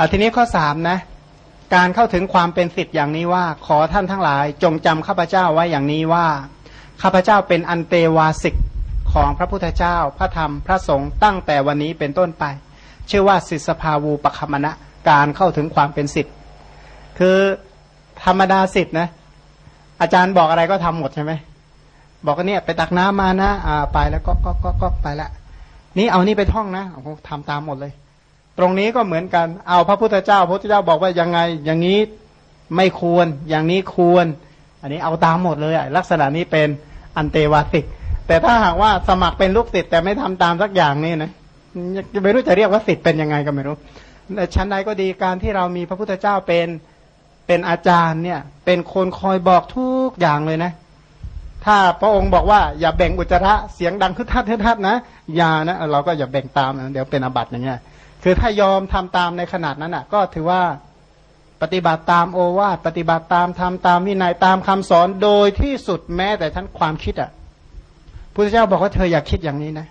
อะทีนี้ข้อสามนะ การเข้าถึงความเป็นสิทธิ์อย่างนี้ว่า ขอท่านทั้งหลาย จงจำข้าพเจ้าไว้อย่างนี้ว่าข้าพเจ้าเป็นอันเตวาสิกของพระพุทธเจ้า พระธรรมพระสงฆ์ตั้งแต่วันนี้เป็นต้นไป ชื่อว่าสิสภาวูปคมณะการเข้าถึงความเป็นสิทธิ์คือธรรมดาสิทธิ์นะ อาจารย์บอกอะไรก็ทำหมดใช่ไหมบอกว่าเนี่ยไปตักน้ำมานะอ่าไปแล้วก็ก็ก็ก็ไปละนี่เอานี่ไปท่องนะโอ้โหทำตามหมดเลย ตรงนี้ก็เหมือนกัน เอาพระพุทธเจ้า พระพุทธเจ้าบอกว่ายังไง อย่างนี้ไม่ควร อย่างนี้ควร อันนี้เอาตามหมดเลยลักษณะนี้เป็นอันเตวาสิก แต่ถ้าหากว่าสมัครเป็นลูกศิษย์แต่ไม่ทำตามสักอย่างนี่นะไม่รู้จะเรียกว่าศิษย์เป็นยังไงก็ไม่รู้ชั้นใดก็ดีการที่เรามีพระพุทธเจ้าเป็นเป็นอาจารย์เนี่ย เป็นคนคอยบอกทุกอย่างเลยนะ ถ้าพระองค์บอกว่าอย่าแบ่งอุจจาระเสียงดังคึกทัดคึกทัดนะอย่านะเราก็อย่าแบ่งตามนะเดี๋ยวเป็นอาบัติอย่างเงี้ย คือถ้ายอมทำตามในขนาดนั้นอะ ก็ถือว่าปฏิบัติตามโอวาทปฏิบัติตามทำตามวินัยตามคำสอนโดยที่สุดแม้แต่ท่านความคิดอะพุทธเจ้าบอกว่าเธออยากคิดอย่างนี้นะ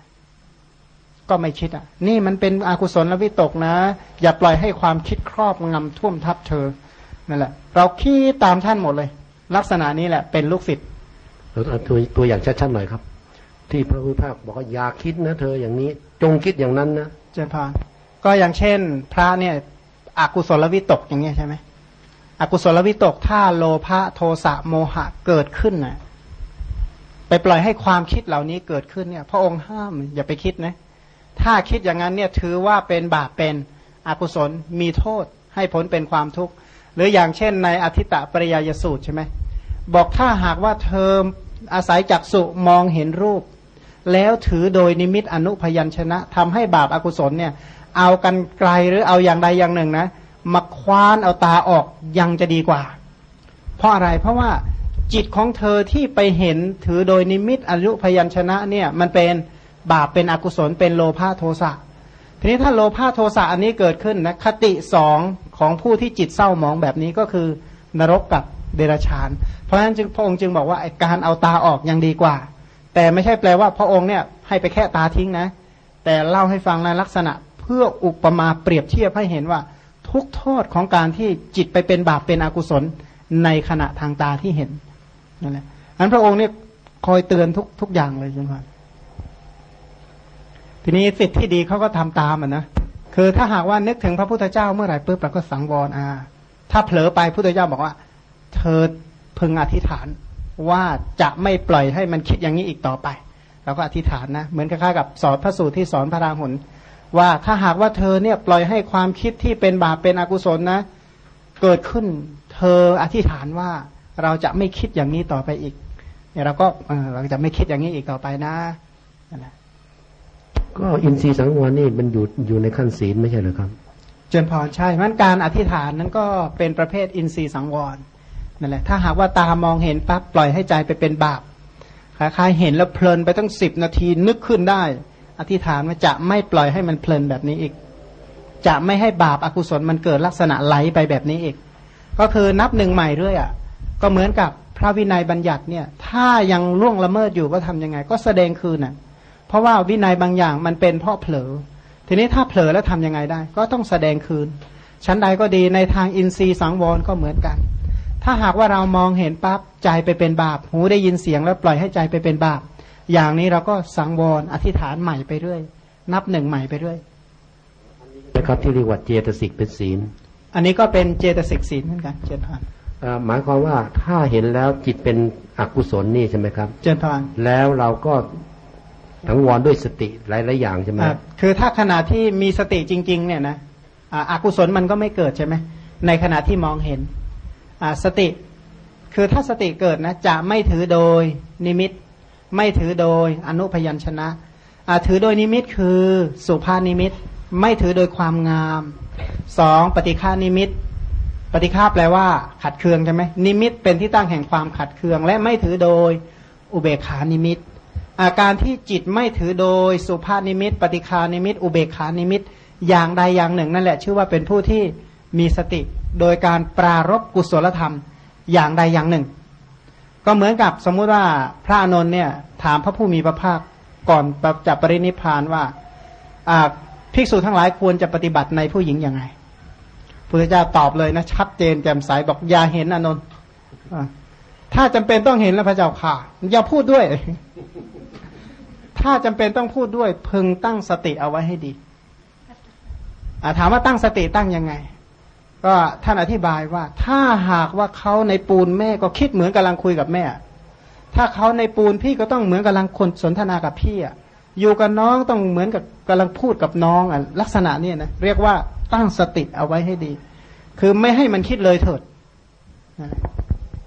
ก็ไม่คิดอะ นี่มันเป็นอกุศลและวิตกนะ อย่าปล่อยให้ความคิดครอบงำท่วมทับเธอนั่นแหละ เราคิดตามท่านหมดเลย ลักษณะนี้แหละ เป็นลูกศิษย์เราเอาตัวตัวอย่างชัดๆหน่อยครับ ที่พระพุทธเจ้าบอกว่าอย่าคิดนะ เธออย่างนี้ จงคิดอย่างนั้นนะเจนพาน ก็อย่างเช่น พระเนี่ยอกุศลวิตกอย่างเงี้ยใช่ไหมอกุศลวิตกถ้าโลภะโทสะโมหะเกิดขึ้นนะไปปล่อยให้ความคิดเหล่านี้เกิดขึ้นเนี่ย พระองค์ห้ามอย่าไปคิดนะถ้าคิดอย่างนั้นเนี่ยถือว่าเป็นบาปเป็นอกุศลมีโทษให้ผลเป็นความทุกข์ หรืออย่างเช่นในอธิตะปริยยสูตรใช่ไหมบอกถ้าหากว่าเธออาศัยจักสุมองเห็นรูป แล้วถือโดยนิมิตอนุพยัญชนะทำให้บาปอากุศลเนี่ย เอากันไกลหรือเอาอย่างใดอย่างหนึ่งนะมาคว้านเอาตาออกยังจะดีกว่า เพราะอะไรเพราะว่าจิตของเธอที่ไปเห็นถือโดยนิมิตอนุพยัญชนะเนี่ยมันเป็นบาปเป็นอกุศลเป็นโลภะโทสะทีนี้ถ้าโลภะโทสะอันนี้เกิดขึ้นนะคติสองของผู้ที่จิตเศร้าหมองแบบนี้ก็คือนรกกับเดรัจฉาน เพราะฉะนั้นจึงพระองค์จึงบอกว่าการเอาตาออกยังดีกว่า แต่ไม่ใช่แปลว่าพระองค์เนี่ยให้ไปแค่ตาทิ้งนะ แต่เล่าให้ฟังในลักษณะ เพื่ออุปมาเปรียบเทียบให้เห็นว่า ทุกโทษของการที่จิตไปเป็นบาปเป็นอกุศลในขณะทางตาที่เห็นนั่นแหละอันพระองค์เนี่ยคอยเตือนทุกทุกอย่างเลยจริงๆทีนี้สิทธิ์ที่ดีเขาก็ทำตามอะนะคือถ้าหากว่านึกถึงพระพุทธเจ้าเมื่อไหร่ปุ๊บเราก็สังวรอ่า ถ้าเผลอไปพุทธเจ้าบอกว่า เธอพึงอธิษฐานว่าจะไม่ปล่อยให้มันคิดอย่างนี้อีกต่อไปเราก็อธิษฐานนะ เหมือนคล้ายๆกับสอนพระสูตรที่สอนพระราหุล ว่าถ้าหากว่าเธอเนี่ยปล่อยให้ความคิดที่เป็นบาปเป็นอกุศลนะ เกิดขึ้นเธออธิษฐานว่าเราจะไม่คิดอย่างนี้ต่อไปอีกเนี่ยเราก็เราจะไม่คิดอย่างนี้อีกต่อไปนะนะก็อินทรีย์สังวรนี่มันอยู่อยู่ในขั้นศีลไม่ใช่หรือครับ เจนพรใช่มันการอธิษฐานนั้นก็เป็นประเภทอินทรีย์สังวรนั่นแหละถ้าหากว่าตามองเห็นปั๊บปล่อยให้ใจไปเป็นบาปคล้ายๆเห็นแล้วเพลินไปตั้งสิบนาทีนึกขึ้นได้ อธิษฐานว่าจะไม่ปล่อยให้มันเพลินแบบนี้อีก จะไม่ให้บาปอากุศลมันเกิดลักษณะไหลไปแบบนี้อีก ก็คือนับหนึ่งใหม่เรื่อยอะก็เหมือนกับพระวินัยบัญญัติเนี่ย ถ้ายังล่วงละเมิดอยู่ก็ทํำยังไง ก็แสดงคืนน่ะ เพราะว่าวินัยบางอย่างมันเป็นเพราะเผลอ ทีนี้ถ้าเผลอแล้วทํำยังไงได้ ก็ต้องแสดงคืน ชั้นใดก็ดีในทางอินทรีย์สังวรก็เหมือนกัน ถ้าหากว่าเรามองเห็นปั๊บใจไปเป็นบาป หูได้ยินเสียงแล้วปล่อยให้ใจไปเป็นบาป อย่างนี้เราก็สังวรอธิษฐานใหม่ไปเรื่อย นับหนึ่งใหม่ไปเรื่อยนะครับที่เรียกว่าเจตสิกเป็นศีล อันนี้ก็เป็นเจตสิกศีลเหมือนกันเจตพานหมายความว่าถ้าเห็นแล้วจิตเป็นอกุศลนี่ใช่ไหมครับ เจตพานแล้วเราก็ทั้งวอนด้วยสติหลายๆอย่างใช่ไหมคือถ้าขณะที่มีสติจริง ๆ เนี่ยนะอกุศลมันก็ไม่เกิดใช่ไหมในขณะที่มองเห็นสติ คือถ้าสติเกิดนะจะไม่ถือโดยนิมิต ไม่ถือโดยอนุพยัญชนะถือโดยนิมิตคือสุภนิมิต ไม่ถือโดยความงามสองปฏิฆนิมิต ปฏิฆะแปลว่า ขัดเคืองใช่ไหมนิมิตเป็นที่ตั้งแห่งความขัดเคือง และไม่ถือโดยอุเบกขานิมิต อาการที่จิตไม่ถือโดยสุภนิมิต ปฏิฆนิมิต อุเบกขานิมิต อย่างใดอย่างหนึ่ง นั่นแหละ ชื่อว่าเป็นผู้ที่มีสติ โดยการปรารภกุศลธรรม อย่างใดอย่างหนึ่ง ก็เหมือนกับสมมุติว่าพระอนนท์เนี่ย ถามพระผู้มีพระภาคก่อนจะปรินิพานว่าภิกษุทั้งหลายควรจะปฏิบัติในผู้หญิงยังไงพุทธเจ้าตอบเลยนะชัดเจนแจ่มใสบอกอย่าเห็นอนนท์ถ้าจำเป็นต้องเห็นแล้วพระเจ้าค่ะ อย่าพูดด้วย ถ้าจำเป็นต้องพูดด้วย พึงตั้งสติเอาไว้ให้ดีอถามว่าตั้งสติตั้งยังไง ก็ท่านอธิบายว่า ถ้าหากว่าเขาในปูนแม่ก็คิดเหมือนกำลังคุยกับแม่ ถ้าเขาในปูนพี่ก็ต้องเหมือนกำลังคนสนทนากับพี่อะอยู่กับน้องต้องเหมือนกับกำลังพูดกับน้องอะลักษณะเนี้นะเรียกว่าตั้งสติเอาไว้ให้ดี คือไม่ให้มันคิดเลยเถิดนะ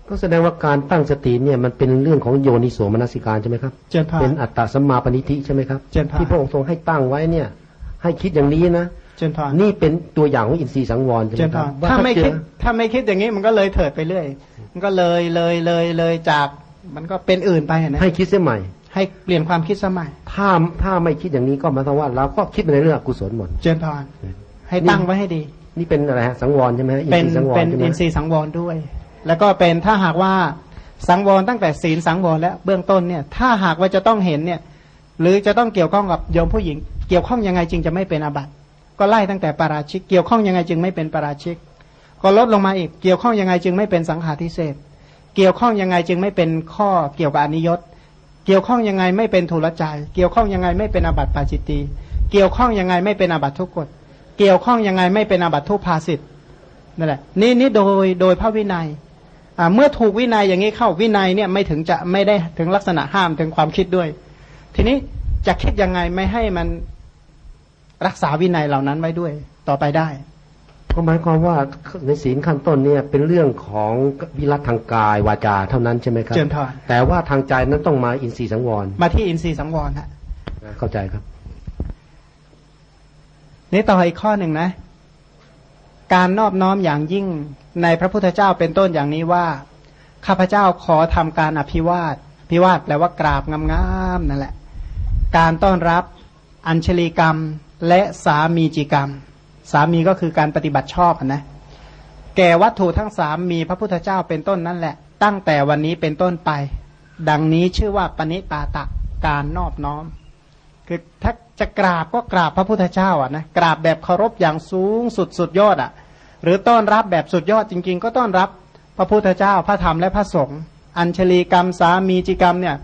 ก็แสดงว่าการตั้งสติเนี่ยมันเป็นเรื่องของโยนิโสมนสิการใช่ไหมครับเจนพาเป็นอัตตสัมมาปณิธิใช่ไหมครับเจนพานที่พระองค์ทรงให้ตั้งไว้เนี่ย ให้คิดอย่างนี้นะ เจนพานนี่เป็นตัวอย่างของอินทรีย์สังวรใช่ไหเจมนคพารับนว่าถ้าไม่เจคิอดถ้าไม่คิดอย่างนี้มันก็เลยเถิดไปเรื่อย มันก็เลยเลยเลยเลยจากมันก็เป็นอื่นไปนะให้คิดเสียใหม่ ให้เปลี่ยนความคิดสมัยถ้าถ้าไม่คิดอย่างนี้ก็หมายความว่า เราก็คิดในเรื่องอกุศลหมด เจนพานให้ตั้งไว้ให้ดี นี่เป็นอะไรฮะสังวรใช่ไหมฮะอินเป็นทรีย์สังวรเป็นใช่ไหมอินทรีย์สังวรด้วย แล้วก็เป็นถ้าหากว่าสังวรตั้งแต่ศีลสังวรแล้วเบื้องต้นเนี่ย ถ้าหากว่าจะต้องเห็นเนี่ย หรือจะต้องเกี่ยวข้องกับโยมผู้หญิง เกี่ยวข้องยังไงจึงจะไม่เป็นอาบัติ ก็ไล่ตั้งแต่ปาราชิก เกี่ยวข้องยังไงจึงไม่เป็นปาราชิก ก็ลดลงมาอีก เกี่ยวข้องยังไงจึงไม่เป็นสังฆาทิเศษเกี่ยวข้องยังไงจึงไม่เป็นข้อเกี่ยวกับอนิยตเกี่ยวข้องยังไงไม่เป็นทุลใจายเกี่ยวข้องยังไงไม่เป็นอาบัติปาจิตตีเกี่ยวข้องยังไงไม่เป็นอาบัติทุกกฎเกี่ยวข้องยังไงไม่เป็นอาบัติทุพาสิทธนั่นแหละนี่นี่โดยโดยพระวินัยอ่าเมื่อถูกวินัยอย่างนี้เข้าวินัยเนี่ยไม่ถึงจะไม่ได้ถึงลักษณะห้ามถึงความคิดด้วย ทีนี้จะคิดยังไงไม่ให้มัน รักษาวินัยเหล่านั้นไว้ด้วย ต่อไปได้ก็หมายความว่าในศีลขั้นต้นเนี่ยเป็นเรื่องของวิรัตทางกายวาจาเท่านั้นใช่ไหมครับเจริญพรแต่ว่าทางใจนั้นต้องมาอินทรีย์สังวร มาที่อินทรีย์สังวรฮะเข้าใจครับ นี่ต่ออีกข้อหนึ่งนะ การนอบน้อมอย่างยิ่งในพระพุทธเจ้าเป็นต้นอย่างนี้ว่าข้าพเจ้าขอทำการอภิวาทอภิวาทแปลว่ากราบงามๆนั่นแหละ การต้อนรับ อัญชลีกรรมและสามีจิกรรม สามีก็คือการปฏิบัติชอบนะ แก่วัตถุทั้งสามมีพระพุทธเจ้าเป็นต้นนั่นแหละ ตั้งแต่วันนี้เป็นต้นไป ดังนี้ชื่อว่าปณิปาตะการนอบน้อม คือถ้าจะกราบก็กราบพระพุทธเจ้าอะนะกราบแบบเคารพอย่างสูงสุดสุดยอดอะ หรือต้อนรับแบบสุดยอดจริง ๆ ก็ต้อนรับพระพุทธเจ้าพระธรรมและพระสงฆ์อัญชลีกรรมสามีจิกรรมเนี่ย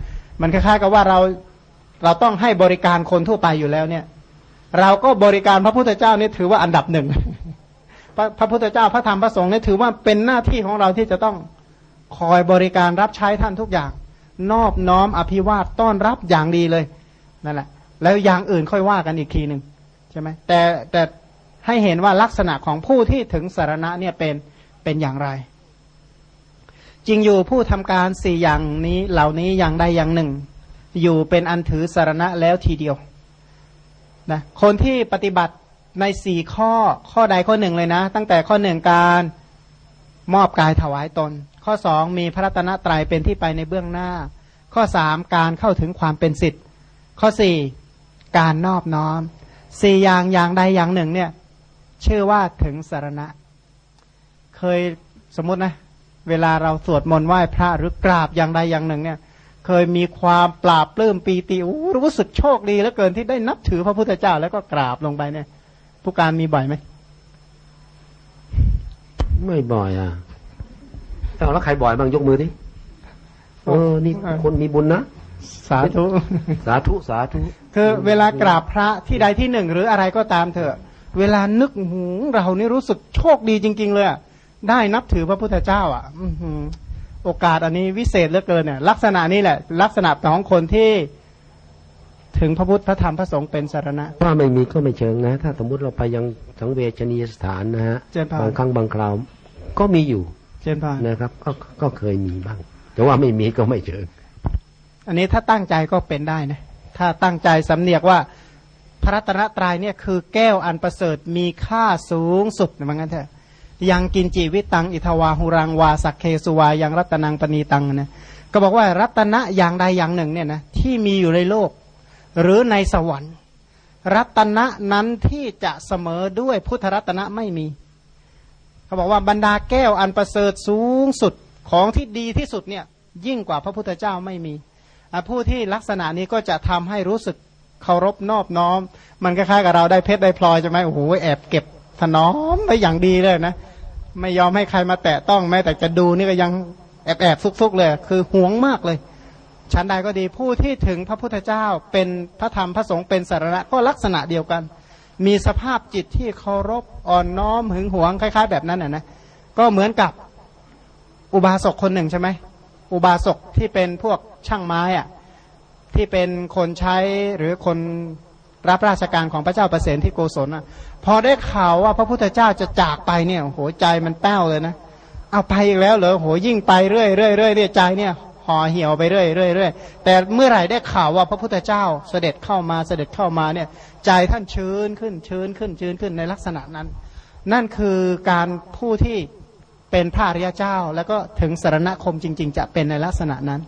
มันคล้ายๆกับว่าเราเราต้องให้บริการคนทั่วไปอยู่แล้วเนี่ย เราก็บริการพระพุทธเจ้านี่ถือว่าอันดับหนึ่งพระพระพุทธเจ้าพระธรรมพระสงฆ์นี่ถือว่าเป็นหน้าที่ของเราที่จะต้องคอยบริการรับใช้ท่านทุกอย่าง นอบน้อมอภิวาทต้อนรับอย่างดีเลยนั่นแหละ แล้วอย่างอื่นค่อยว่ากันอีกทีหนึ่งใช่ไหมแต่แต่ให้เห็นว่าลักษณะของผู้ที่ถึงสารณะเนี่ยเป็นเป็นอย่างไร จริงอยู่ผู้ทำการสี่อย่างนี้เหล่านี้อย่างใดอย่างหนึ่ง อยู่เป็นอันถือสารณะแล้วทีเดียว นะคนที่ปฏิบัติในสี่ข้อข้อใดข้อหนึ่งเลยนะ ตั้งแต่ข้อหนึ่งการมอบกายถวายตน ข้อสองมีพระตนะตรัยเป็นที่ไปในเบื้องหน้า ข้อสามการเข้าถึงความเป็นสิทธิ์ ข้อสี่การนอบน้อมสี่อย่างอย่างใดอย่างหนึ่งเนี่ยชื่อว่าถึงสารณะ เคยสมมตินะ เวลาเราสวดมนต์ไหว้พระหรือกราบอย่างใดอย่างหนึ่งเนี่ย เคยมีความปราบปลื้มปีติอู้รู้สึกโชคดีเหลือเกินที่ได้นับถือพระพุทธเจ้าแล้วก็กราบลงไปเนี่ย ผู้การมีบ่อยไหมไม่บ่อยอะเอาแล้วใครบ่อยบ้างยกมือดิเออนี่คนมีบุญนะสาธุสาธุสาธุคือเวลากราบพระที่ใดที่หนึ่งหรืออะไรก็ตามเถอะ เวลานึกหูเรานี่รู้สึกโชคดีจริง ๆ เลยอะได้นับถือพระพุทธเจ้า อะ อื้อหือ โอกาสอันนี้วิเศษเหลือเกินเนี่ยลักษณะนี้แหละ ลักษณะของคนที่ถึงพระพุทธพระธรรมพระสงฆ์เป็นสารณะว่าไม่มีก็ไม่เชิงนะ ถ้าสมมติเราไปยังสังเวชนียสถานนะฮะเจริญพรบางครั้งบางคราวก็มีอยู่เช่นพานนะครับก็ก็เคยมีบ้าง แต่ว่าไม่มีก็ไม่เชิงอันนี้ถ้าตั้งใจก็เป็นได้นะถ้าตั้งใจสำเนียกว่า พระรัตนตรัยเนี่ยคือแก้วอันประเสริฐมีค่าสูงสุดเหมือนกันเถอะ ยังกินจีวิตังอิทวาหุรังวาสักเคสุวายังรัตนังปณีตังนะก็บอกว่ารัตนะอย่างใดอย่างหนึ่งเนี่ยนะที่มีอยู่ในโลก หรือในสวรรค์ รัตนะนั้นที่จะเสมอด้วยพุทธรัตนะไม่มีเขาบอกว่าบรรดาแก้วอันประเสริฐสูงสุดของที่ดีที่สุดเนี่ยยิ่งกว่าพระพุทธเจ้าไม่มีผู้ที่ลักษณะนี้ก็จะทำให้รู้สึกเคารพนอบน้อม มันคล้ายๆกับเราได้เพชรได้พลอยใช่ไหมโอ้โหแอบเก็บถนอมไปอย่างดีเลยนะ ไม่ยอมให้ใครมาแตะต้องแม้แต่จะดูนี่ก็ยังแอบแอบซุกๆเลย คือห่วงมากเลยชั้นใดก็ดีผู้ที่ถึงพระพุทธเจ้าเป็นพระธรรมพระสงฆ์เป็นสาระก็ลักษณะเดียวกัน มีสภาพจิตที่เคารพอ่อนน้อมหึงหวงคล้าย ๆ แบบนั้นนะนะก็เหมือนกับอุบาสกคนหนึ่งใช่ไหมอุบาสกที่เป็นพวกช่างไม้อะที่เป็นคนใช้หรือคน รับราชการของพระเจ้าประเสนที่โกศลอะพอได้ข่าวว่าพระพุทธเจ้าจะจากไปเนี่ยโหใจมันแป้วเลยนะเอาไปอีกแล้วเหรอโหยิ่งไปเรื่อยเรื่อยเรื่อยเรื่อยใจเนี่ยห่อเหี่ยวไปเรื่อยเรื่อยเรื่อยแต่เมื่อไหร่ได้ข่าวว่าพระพุทธเจ้าเสด็จเข้ามาเสด็จเข้ามาเนี่ยใจท่านชื้นขึ้นชื้นขึ้นชื้นขึ้นในลักษณะนั้น นั่นคือการผู้ที่เป็นพระริยเจ้า แล้วก็ถึงสารณคมจริง ๆ จะเป็นในลักษณะนั้น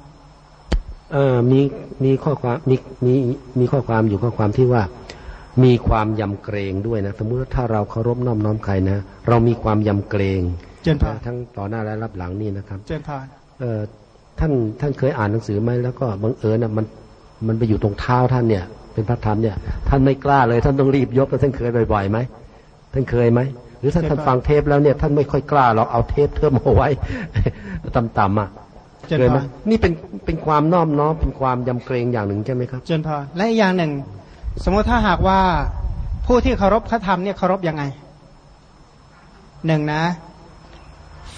มีมีข้อความมีมีมีข้อความอยู่ข้อความที่ว่า มีความยำเกรงด้วยนะ สมมุติว่าถ้าเราเคารพน้อมน้อมใครนะเรามีความยำเกรงเจนพานทั้งต่อหน้าและรับหลังนี่นะครับ เจนพานเออท่านท่านเคยอ่านหนังสือไหมแล้วก็บังเอิญนะมันมันไปอยู่ตรงเท้าท่านเนี่ยเป็นพระธรรมเนี่ย ท่านไม่กล้าเลย ท่านต้องรีบยกแล้วท่านเคยบ่อยๆไหมท่านเคยไหมหรือถ้าท่านฟังเทปแล้วเนี่ยท่านไม่ค่อยกล้าเราเอาเทปเทิมเอาไว้ต่ำๆอะ เจนเคยไหมพานนี่เป็นเป็นความนอบน้อมเป็นความยำเกรงอย่างหนึ่งใช่ไหมครับ เจนพานและอีกอย่างหนึ่ง สมมติถ้าหากว่าผู้ที่เคารพพระธรรมเนี่ยเคารพยังไงหนึ่งนะ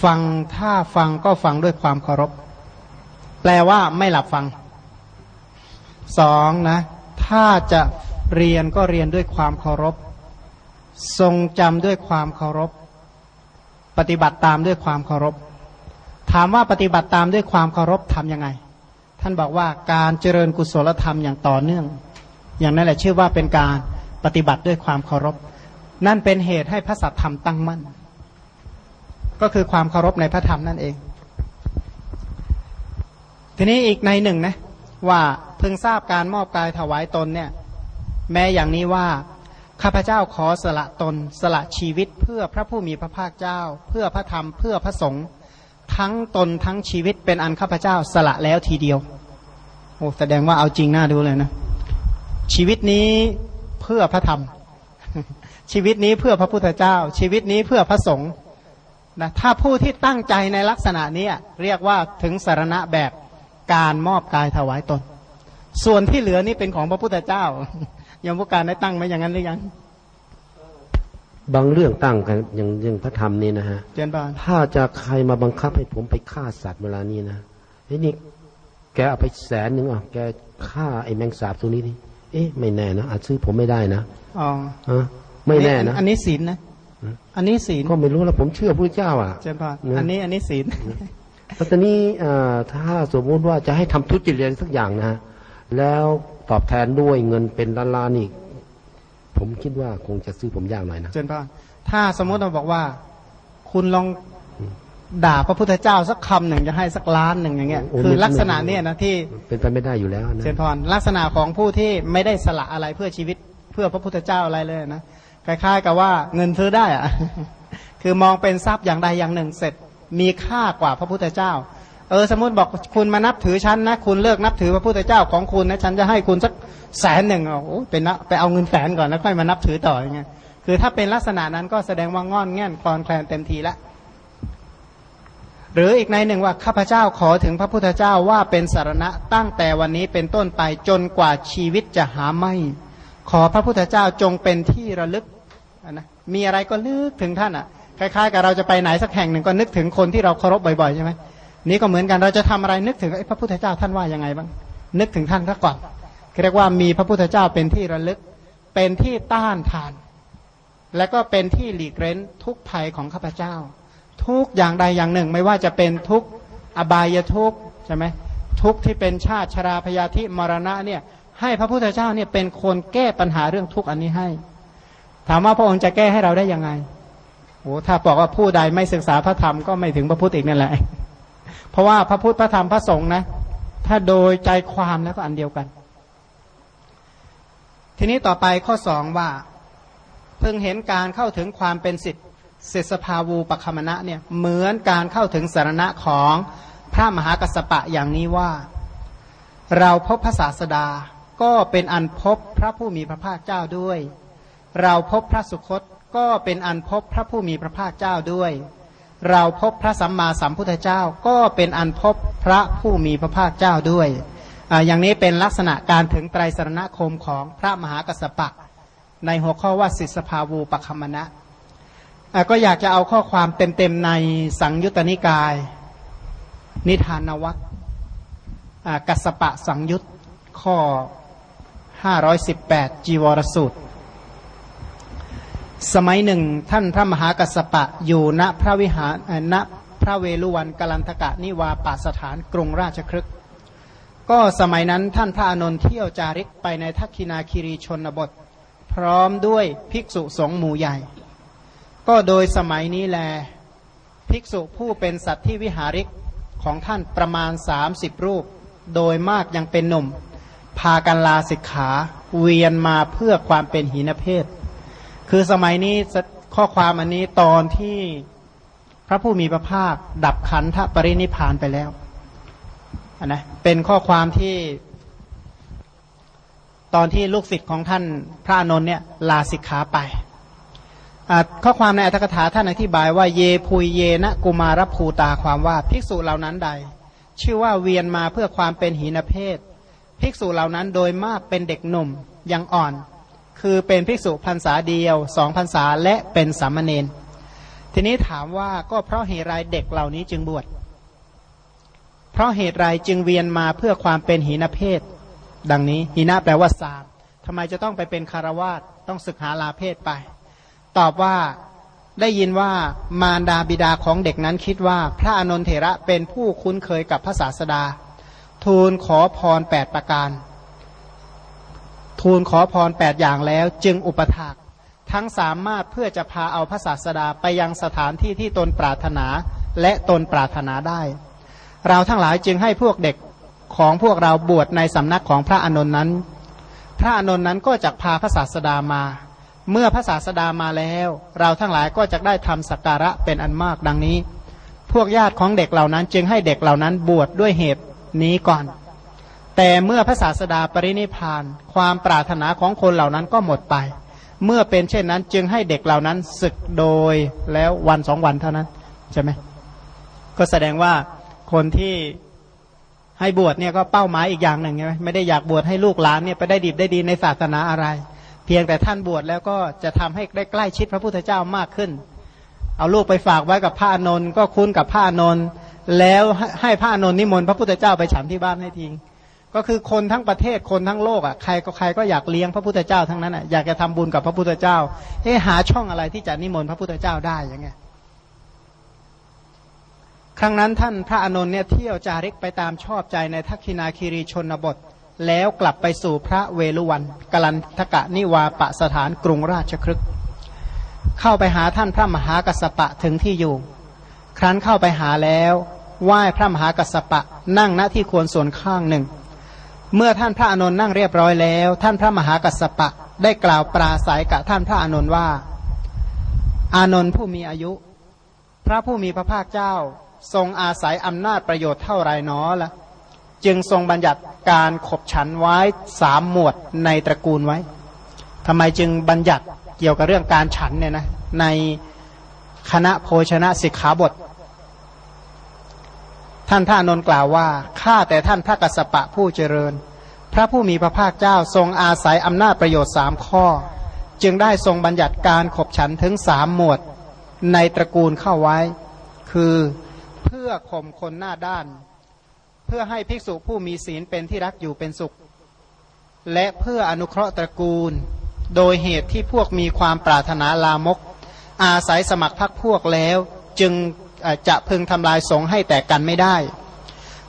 ฟังถ้าฟังก็ฟังด้วยความเคารพ แปลว่าไม่หลับฟังสองนะ ถ้าจะเรียนก็เรียนด้วยความเคารพ ทรงจำด้วยความเคารพ ปฏิบัติตามด้วยความเคารพ ถามว่าปฏิบัติตามด้วยความเคารพทำยังไง ท่านบอกว่าการเจริญกุศลธรรมอย่างต่อเนื่อง อย่างนั้นแหละชื่อว่าเป็นการปฏิบัติด้วยความเคารพ นั่นเป็นเหตุให้พระสัทธรรมตั้งมั่น ก็คือความเคารพในพระธรรมนั่นเอง ทีนี้อีกในหนึ่งนะว่าเพิ่งทราบการมอบกายถวายตนเนี่ย แม้อย่างนี้ว่าข้าพเจ้าขอสละตน สละชีวิตเพื่อพระผู้มีพระภาคเจ้า เพื่อพระธรรมเพื่อพระสงฆ์ ทั้งตนทั้งชีวิตเป็นอันข้าพเจ้าสละแล้วทีเดียว โอ้แสดงว่าเอาจริงน่าดูเลยนะ ชีวิตนี้เพื่อพระธรรม ชีวิตนี้เพื่อพระพุทธเจ้า ชีวิตนี้เพื่อพระสงฆ์นะถ้าผู้ที่ตั้งใจในลักษณะนี้เรียกว่าถึงสารณะแบบการมอบกายถวายตน ส่วนที่เหลือนี่เป็นของพระพุทธเจ้ายังพวกการได้ตั้งไหมอย่างนั้นหรือยัง บางเรื่องตั้งกันอย่างอย่างพระธรรมนี่นะฮะเจนบานถ้าจะใครมาบังคับให้ผมไปฆ่าสัตว์เวลานี้นะเฮ้ยนี่แกเอาไปแสนหนึ่งอะแกฆ่าไอ้แมงสาบตัวนี้ดิเอ๊ะไม่แน่นะอาจซื้อผมไม่ได้นะอ๋ออะไม่แน่นะ อันนี้ศีลนะอันนี้ศีลก็ไม่รู้แล้วผมเชื่อพระเจ้าอะเจนบานนะอันนี้อันนี้ศีลแล้วตอนนี้เอ่อถ้าสมมติว่าจะให้ทำทุจริตอะไรสักอย่างนะฮะแล้วตอบแทนด้วยเงินเป็นล้านล้านๆนี่ ผมคิดว่าคงจะซื้อผมยากหน่อยนะเจนพานถ้าสมมติเราบอกว่า คุณลองด่าพระพุทธเจ้าสักคำหนึ่งจะให้สักล้านหนึ่งอย่างเงี้ยโอ้คือไม่ลักษณะเนี่ยนะที่เป็นไปไม่ได้อยู่แล้วนะเจนพรลักษณะของผู้ที่ไม่ได้สละอะไรเพื่อชีวิตเพื่อพระพุทธเจ้าอะไรเลยนะคล้ายๆ กับว่าเงินซื้อได้อะคือมองเป็นทรัพย์อย่างใดอย่างหนึ่งเสร็จมีค่ากว่าพระพุทธเจ้า เออสมมติบอกคุณมานับถือฉันนะคุณเลิกนับถือพระพุทธเจ้าของคุณนะฉันจะให้คุณสักแสนหนึ่งอะโอ้เป็นนะไปเอาเงินแสนก่อนแล้วค่อยมานับถือต่ออย่างเงี้ยคือถ้าเป็นลักษณะนั้นก็แสดงว่างอนแง่นคลอนแคลนเต็มทีล้วหรืออีกในหนึ่งว่าข้าพเจ้าขอถึงพระพุทธเจ้าว่าเป็นสารณะตั้งแต่วันนี้เป็นต้นไปจนกว่าชีวิตจะหาไม่ ขอพระพุทธเจ้าจงเป็นที่ระลึกนะมีอะไรก็ลึกถึงท่านอะคล้ายๆ กับเราจะไปไหนสักแห่งหนึ่งก็นึกถึงคนที่เราเคารพบ่อยๆใช่ไหม นี่ก็เหมือนกันเราจะทำอะไรนึกถึงไอ้พระพุทธเจ้าท่านว่ายังไงบ้าง นึกถึงท่านซะก่อนเรียกว่ามีพระพุทธเจ้าเป็นที่ระลึก เป็นที่ต้านทาน และก็เป็นที่หลีกเร้นทุกภัยของข้าพเจ้า ทุกอย่างใดอย่างหนึ่ง ไม่ว่าจะเป็นทุกอบายทุกใช่ไหมทุกที่เป็นชาติชราพยาธิมรณะเนี่ยให้พระพุทธเจ้าเนี่ยเป็นคนแก้ปัญหาเรื่องทุกข์อันนี้ให้ ถามว่าพระองค์จะแก้ให้เราได้ยังไงโอ้ถ้าบอกว่าผู้ใดไม่ศึกษาพระธรรมก็ไม่ถึงพระพุทธอีกนั่นแหละ เพราะว่าพระพุทธพระธรรมพระสงฆ์นะ ถ้าโดยใจความแล้วก็อันเดียวกัน ทีนี้ต่อไปข้อสองว่า เพิ่งเห็นการเข้าถึงความเป็นสิทธิเสสภาวูปคมณะเนี่ยเหมือนการเข้าถึงสารณะของพระมหากัสสปะอย่างนี้ว่า เราพบพระศาสดาก็เป็นอันพบพระผู้มีพระภาคเจ้าด้วย เราพบพระสุคตก็เป็นอันพบพระผู้มีพระภาคเจ้าด้วย เราพบพระสัมมาสัมพุทธเจ้าก็เป็นอันพบพระผู้มีพระภาคเจ้าด้วยออย่างนี้เป็นลักษณะการถึงไตรสรณคมของพระมหากัสสปะ ในหัวข้อว่าสิสภาวูปคมมณะก็อยากจะเอาข้อความเต็มๆในสังยุตตนิกาย นิทานวัตกัสปะสังยุตข้อ 518 จีวรสูตร สมัยหนึ่งท่านพระมหากัสปะอยู่ณพระวิหารณพระเวลุวันกลันทกะนิวาปาสถานกรุงราชครึก ก็สมัยนั้นท่านพระอานนท์เที่ยวจาริกไปในทักคินาคิรีชนบท พร้อมด้วยภิกษุสงฆ์หมู่ใหญ่ ก็โดยสมัยนี้แล ภิกษุผู้เป็นสัตว์ที่วิหาริกของท่านประมาณ 30 รูป โดยมากยังเป็นหนุ่ม พากันลาสิกขาเวียนมาเพื่อความเป็นหีนเพศ คือสมัยนี้ข้อความอันนี้ตอนที่พระผู้มีพระภาค ดับขันธปรินิพานไปแล้วนนะเป็นข้อความที่ ตอนที่ลูกศิษย์ของท่านพระนนท์เนี่ยลาสิกขาไปข้อความในอัตถกถาท่านอธิบายว่าเยพุยเยนะกุมารภูตาความว่าภิกษุเหล่านั้นใด ชื่อว่าเวียนมาเพื่อความเป็นหีนเพศ ภิกษุเหล่านั้นโดยมากเป็นเด็กหนุ่มยังอ่อน คือเป็นภิกษุพรรษาเดียวสองพรรษาและเป็นสามเณรทีนี้ถามว่าก็เพราะเหตุไรเด็กเหล่านี้จึงบวชเพราะเหตุไรจึงเวียนมาเพื่อความเป็นหีนเพศ ดังนี้หีนะแปลว่าสามทำไมจะต้องไปเป็นคารวาสต้องศึกหาลาเพศไป ตอบว่าได้ยินว่ามารดาบิดาของเด็กนั้นคิดว่า พระอนนเถระเป็นผู้คุ้นเคยกับพระศาสดา ทูลขอพรแปดประการ ทูลขอพรแปดอย่างแล้วจึงอุปถากทั้งสามารถเพื่อจะพาเอาพระศาสดาไปยังสถานที่ที่ตนปรารถนาและตนปรารถนาได้ เราทั้งหลายจึงให้พวกเด็กของพวกเราบวชในสำนักของพระอนนท์นั้น พระอนนท์นั้นก็จะพาพระศาสดามา เมื่อพระศาสดามาแล้ว เราทั้งหลายก็จะได้ทำสักการะเป็นอันมากดังนี้ พวกญาติของเด็กเหล่านั้นจึงให้เด็กเหล่านั้นบวชดด้วยเหตุนี้ก่อน แต่เมื่อพระศาสดาปรินิพาน ความปรารถนาของคนเหล่านั้นก็หมดไป เมื่อเป็นเช่นนั้นจึงให้เด็กเหล่านั้นศึกโดยแล้ววันสองวันเท่านั้นใช่ไหมก็แสดงว่าคนที่ให้บวชเนี่ยก็เป้าหมายอีกอย่างหนึ่งใช่ไหมไม่ได้อยากบวชให้ลูกหลานเนี่ยไปได้ดีได้ดีในศาสนาอะไร เพียงแต่ท่านบวชแล้วก็จะทำให้ได้ใกล้ชิดพระพุทธเจ้ามากขึ้น เอาลูกไปฝากไว้กับพระอนนท์ก็คุ้นกับพระอนนท์แล้วให้พระอนนท์นิมนต์พระพุทธเจ้าไปฉันที่บ้านให้ทิ้ง ก็คือคนทั้งประเทศคนทั้งโลกอะใครก็ใครก็อยากเลี้ยงพระพุทธเจ้าทั้งนั้นอะอยากจะทำบุญกับพระพุทธเจ้าเอ๊หาช่องอะไรที่จะนิมนต์พระพุทธเจ้าได้ยังไงครั้งนั้นท่านพระอนนท์เนี่ยเที่ยวจาริกไปตามชอบใจในทักษินาคีรีชนบท แล้วกลับไปสู่พระเวลุวันกลันทกะนิวาปะสถานกรุงราชครึก เข้าไปหาท่านพระมหากัสปะถึงที่อยู่ ครั้นเข้าไปหาแล้วไหว้พระมหากัสปะนั่งณที่ควรส่วนข้างหนึ่ง เมื่อท่านพระอานนท์นั่งเรียบร้อยแล้ว ท่านพระมหากัสปะได้กล่าวปราศัยกับท่านพระอานนท์ว่า อานนท์ผู้มีอายุ พระผู้มีพระภาคเจ้า ทรงอาศัยอำนาจประโยชน์เท่าไรน้อละจึงทรงบัญญัติการขบฉันไว้สามหมวดในตระกูลไว้ทำไมจึงบัญญัติเกี่ยวกับเรื่องการฉันเนี่ยนะในคณะโภชนะสิกขาบท ท่านท่านนกล่าวว่าข้าแต่ท่านพระกัสสปะผู้เจริญ พระผู้มีพระภาคเจ้าทรงอาศัยอำนาจประโยชน์สามข้อ จึงได้ทรงบัญญัติการขบฉันถึงสามหมวด ในตระกูลเข้าไว้ คือเพื่อข่มคนหน้าด้าน เพื่อให้ภิกษุผู้มีศีลเป็นที่รักอยู่เป็นสุข และเพื่ออนุเคราะห์ตระกูล โดยเหตุที่พวกมีความปรารถนาลามก อาศัยสมัครพักพวกแล้วจึง จะพึงทำลายสงให้แตกกันไม่ได้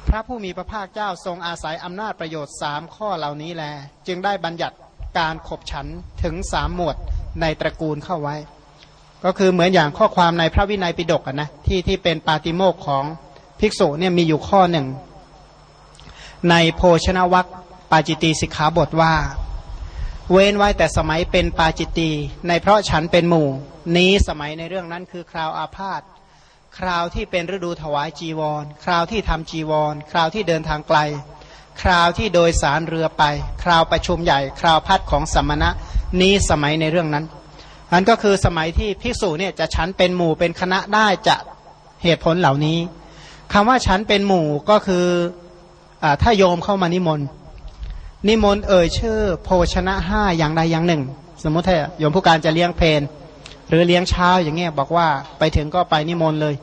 พระผู้มีพระภาคเจ้าทรงอาศัยอำนาจประโยชน์สามข้อเหล่านี้แล จึงได้บัญญัติการขบฉันถึงสามหมวดในตระกูลเข้าไว้ ก็คือเหมือนอย่างข้อความในพระวินัยปิฎกนะที่ที่เป็นปาติโมกของภิกษุเนี่ยมีอยู่ข้อหนึ่ง ในโภชนวัคปาจิตีสิกขาบทว่า เว้นไว้แต่สมัยเป็นปาจิตีในเพราะฉันเป็นหมู่ นี้สมัยในเรื่องนั้นคือคราวอาพาธ คราวที่เป็นฤดูถวายจีวร คราวที่ทำจีวร คราวที่เดินทางไกล คราวที่โดยสารเรือไป คราวประชุมใหญ่ คราวพัดของสมณะนี้สมัยในเรื่องนั้นอันก็คือสมัยที่ภิกษุเนี่ยจะฉันเป็นหมู่เป็นคณะได้จะเหตุผลเหล่านี้คำว่าฉันเป็นหมู่ก็คืออถ้าโยมเข้ามานิมนต์นิมนต์เอ่ยชื่อ โภชนะห้าอย่างใดอย่างหนึ่ง สมมติถ้าโยมผู้การจะเลี้ยงเพน หรือเลี้ยงเช้าอย่างเงี้ยบอกว่าไปถึงก็ไปนิมนต์เลย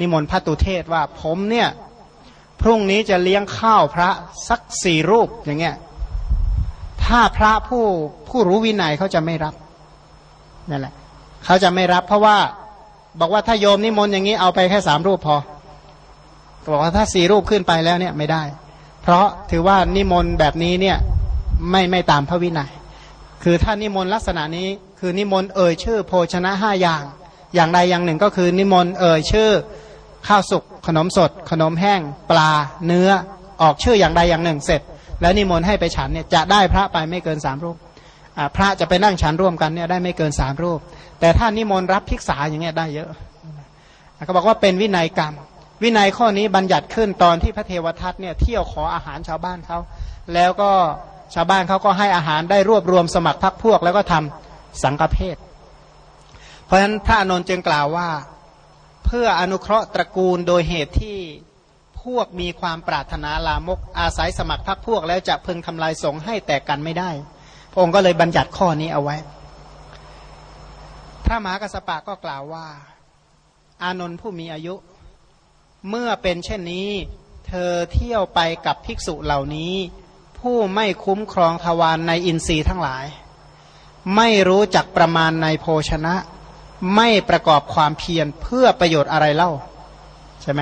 นิมนต์พระตุเทศว่าผมเนี่ยพรุ่งนี้จะเลี้ยงข้าวพระสักสี่รูปอย่างเงี้ยถ้าพระผู้ผู้รู้วินัยเขาจะไม่รับนั่นแหละเขาจะไม่รับ เพราะว่าบอกว่าถ้าโยมนิมนต์อย่างนี้เอาไปแค่สามรูปพอบอกว่าถ้าสี่รูปขึ้นไปแล้วเนี่ยไม่ได้ เพราะถือว่านิมนต์แบบนี้เนี่ยไม่ไม่ตามพระวินัย คือถ้านิมนต์ลักษณะนี้ คือนิมนต์เอ่ยชื่อ โภชนะห้าอย่าง อย่างใดอย่างหนึ่งก็คือ นิมนต์เอ่ยชื่อ ข้าวสุกขนมสด ขนมแห้ง ปลา เนื้อออกชื่ออย่างใดอย่างหนึ่งเสร็จ แล้วนิมนต์ให้ไปฉันเนี่ยจะได้พระไปไม่เกินสามรูปพระจะไปนั่งฉันร่วมกันเนี่ยได้ไม่เกินสามรูป แต่ถ้านิมนต์รับภิกษาอย่างเงี้ยได้เยอะเขาบอกว่าเป็นวินัยกรรม วินัยข้อนี้บัญญัติขึ้นตอนที่พระเทวทัตเนี่ยเที่ยวขออาหารชาวบ้านเขาแล้วก็ชาวบ้านเขาก็ให้อาหารได้รวบรวมสมัครพรรคพวกแล้วก็ทำ สังฆเพศ เพราะฉะนั้นพระอนุนจึงกล่าวว่าเพื่ออนุเคราะห์ตระกูลโดยเหตุที่พวกมีความปรารถนาลามกอาศัยสมัครพรรคพวกแล้วจะพึงทำลายสงให้แตกกันไม่ได้ พระองค์ก็เลยบัญญัติข้อนี้เอาไว้ พระมหากัสปะก็กล่าวว่า อานนท์ผู้มีอายุ เมื่อเป็นเช่นนี้ เธอเที่ยวไปกับภิกษุเหล่านี้ ผู้ไม่คุ้มครองทวารในอินทรีย์ทั้งหลาย ไม่รู้จักประมาณในโภชนะ ไม่ประกอบความเพียรเพื่อประโยชน์อะไรเล่า ใช่ไหม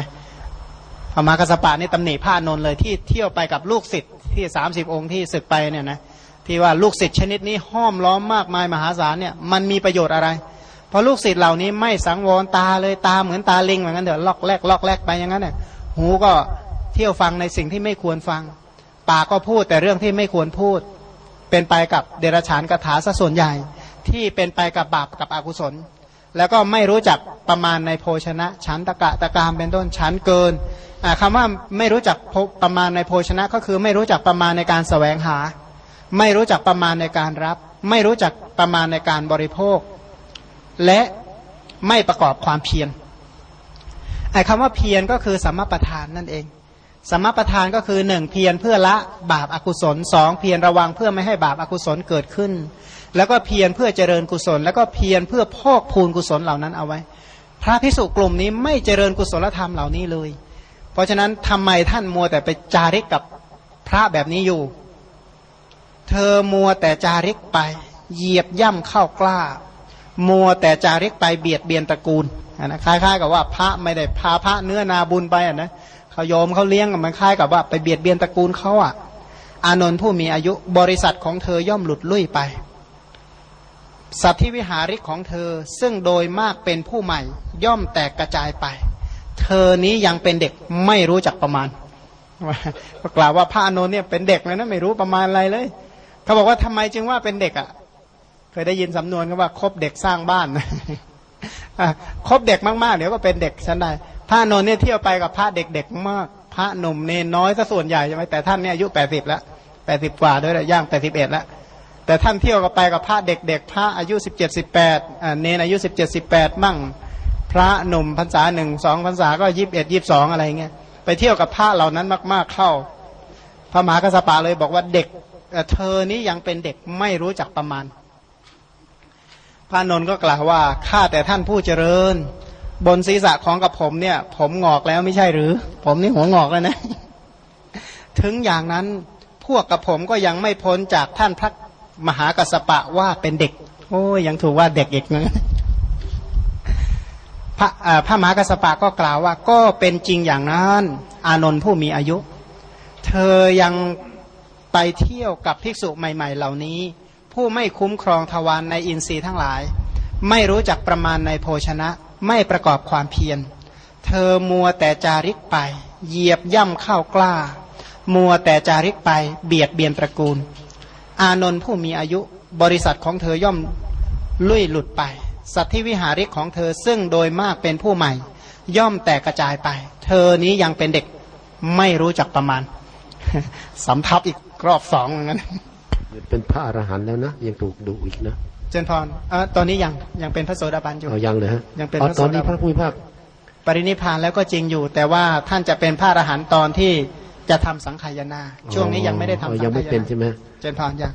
พระมหากัสปะนี่ตำหนิพระนนท์เลยที่เที่ยวไปกับลูกศิษย์ที่สามสิบองค์ที่ศึกไปเนี่ยนะที่ว่าลูกศิษย์ชนิดนี้ห้อมล้อมมากมายมหาศาลเนี่ยมันมีประโยชน์อะไร เพราะลูกศิษย์เหล่านี้ไม่สังวรตาเลยตาเหมือนตาลิงเหมือนกันเดี๋ยวล็อกแรกล็อกแรกไปอย่างนั้นเนี่ยหูก็เที่ยวฟังในสิ่งที่ไม่ควรฟัง ปากก็พูดแต่เรื่องที่ไม่ควรพูด เป็นไปกับเดรัจฉานกถาซะส่วนใหญ่ ที่เป็นไปกับบาปกับอกุศล แล้วก็ไม่รู้จักประมาณในโภชนะชั้นตะกะตะกามเป็นต้นชั้นเกินคำว่าไม่รู้จักประมาณในโภชนะก็คือไม่รู้จักประมาณในการแสวงหา ไม่รู้จักประมาณในการรับ ไม่รู้จักประมาณในการบริโภค และไม่ประกอบความเพียรไอ้คำว่าเพียรก็คือสัมมาประธานนั่นเอง สมประธานก็คือหนึ่งเพียรเพื่อละบาปอากุศลสองเพียรระวังเพื่อไม่ให้บาปอากุศลเกิดขึ้น แล้วก็เพียรเพื่อเจริญกุศล แล้วก็เพียรเพื่อพอกพูนกุศลเหล่านั้นเอาไว้ พระพิสุกลุ่มนี้ไม่เจริญกุศลธรรมเหล่านี้เลย เพราะฉะนั้นทำไมท่านมัวแต่ไปจาริกกับพระแบบนี้อยู่ เธอมัวแต่จาริกไป เหยียบย่ำเข้ากล้า มัวแต่จาริกไปเบียดเบียนตระกูลนะคล้ายๆ กับว่าพระไม่ได้พาพระเนื้อนาบุญไปอะนะ เขาโยมเขาเลี้ยงมันคล้ายกับว่าไปเบียดเบียนตระกูลเขาอะ อานนท์ผู้มีอายุบริษัทของเธอย่อมหลุดลุ่ยไป สัตว์ที่วิหาริกของเธอซึ่งโดยมากเป็นผู้ใหม่ ย่อมแตกกระจายไป เธอนี้ยังเป็นเด็กไม่รู้จักประมาณกล่าวว่าพระอานนท์เนี่ยเป็นเด็กเลยนะไม่รู้ประมาณอะไรเลย เขาบอกว่าทำไมจึงว่าเป็นเด็กอะ เคยได้ยินสำนวนกันว่าคบเด็กสร้างบ้านคบเด็กมากๆเดี๋ยวก็เป็นเด็กฉันได้ ระนนท์เนี่ยเที่ยวไปกับพระเด็กๆมาก พระหนุ่มเนนน้อยซะส่วนใหญ่ใช่ไหมแต่ท่านเนี่ยอายุแปดสิบแล้วแปดสิบกว่าด้วยย่างแปดสิบเอ็ดแล้วแต่ท่านเที่ยวกับไปกับพระเด็กๆพระอายุสิบเจ็ดสิบแปดเนนอายุสิบเจ็ดสิบแปดมั่ง พระหนุ่มพรรษาหนึ่งสองพรรษาก็ยิบเอ็ดยิบสองอะไรเงี้ยไปเที่ยวกับพระเหล่านั้นมากๆเข้า พระมหากษัตริย์เลยบอกว่าเด็กเธอนี้ยังเป็นเด็กไม่รู้จักประมาณ พระนนท์ก็กล่าวว่าข้าแต่ท่านผู้เจริญ บนศีรษะของกับผมเนี่ย ผมงอกแล้วไม่ใช่หรือ ผมนี่หัวงอกแล้วนะ ถึงอย่างนั้นพวกกับผมก็ยังไม่พ้นจากท่านพระมหากัสปะว่าเป็นเด็ก โอ้ยยังถูกว่าเด็กอีกนะพระพระมหากัสปะก็กล่าวว่าก็เป็นจริงอย่างนั้น อานนท์ผู้มีอายุ เธอยังไปเที่ยวกับภิกษุใหม่ ๆ เหล่านี้ ผู้ไม่คุ้มครองทวารในอินทรีย์ทั้งหลาย ไม่รู้จักประมาณในโภชนะ ไม่ประกอบความเพียร เธอมัวแต่จาริกไป เหยียบย่ำเข้ากล้า มัวแต่จาริกไป เบียดเบียนตระกูล อานนท์ผู้มีอายุบริษัทของเธอย่อมลุ่ยหลุดไป สัตว์ที่วิหาริกของเธอซึ่งโดยมากเป็นผู้ใหม่ ย่อมแตกกระจายไป เธอนี้ยังเป็นเด็กไม่รู้จักประมาณสำทับอีกรอบสองเหมือนกันเป็นพระอรหันต์แล้วนะ ยังถูกดุอีกนะ เจนพรเออตอนนี้ยังยังเป็นพระโสดาบันอยู่เอายังเลยฮะยังเป็นอ๋อพระโสตดาบัอนนนี้พระผู้มีภาคปรินิพพานแล้วก็จริงอยู่ แต่ว่าท่านจะเป็นพระอรหันต์ตอนที่จะทำสังขายนา ช่วงนี้ยังไม่ได้ทำอ๋อสังยังขายไม่เป็นนาใช่ไหมเจนพรยัง